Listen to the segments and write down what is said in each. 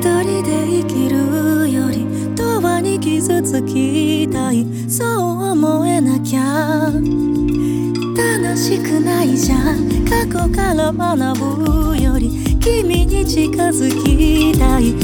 人で生きるより永遠に傷つきたい。そう思えなきゃ。楽しくないじゃん。過去から学ぶより君に近づきたい。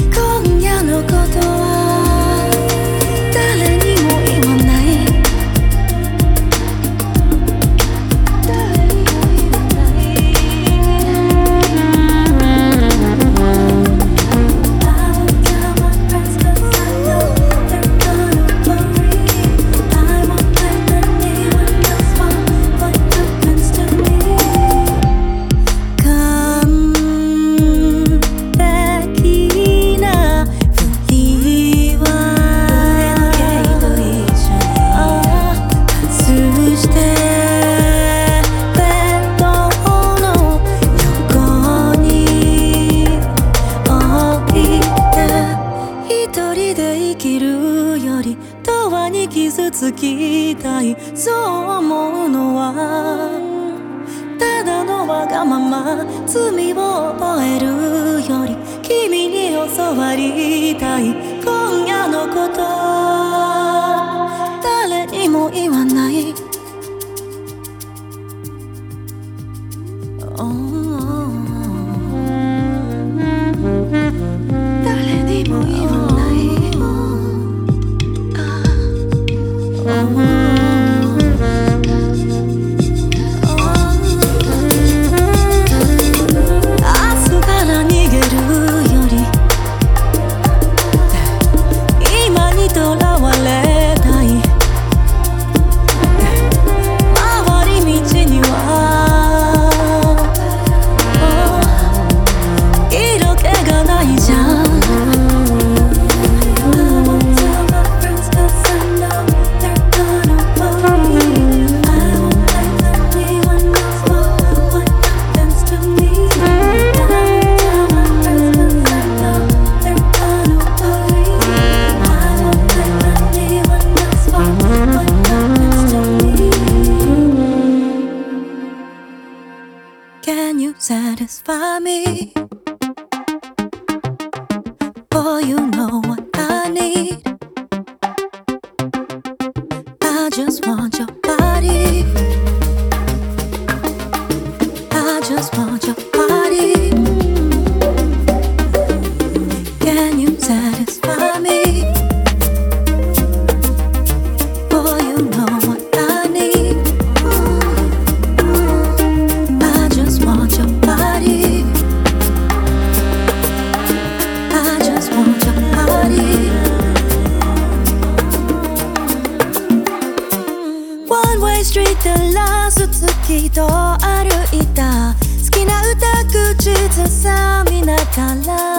つきたいそう思うのはただのわがまま罪を覚えるより君に教わりたい今夜のこと誰にも言わない。誰 Mm-hmm. Satisfy me? Boy, you know what I need. I just want your body. 照らす月と歩いた好きな歌口ずさみながら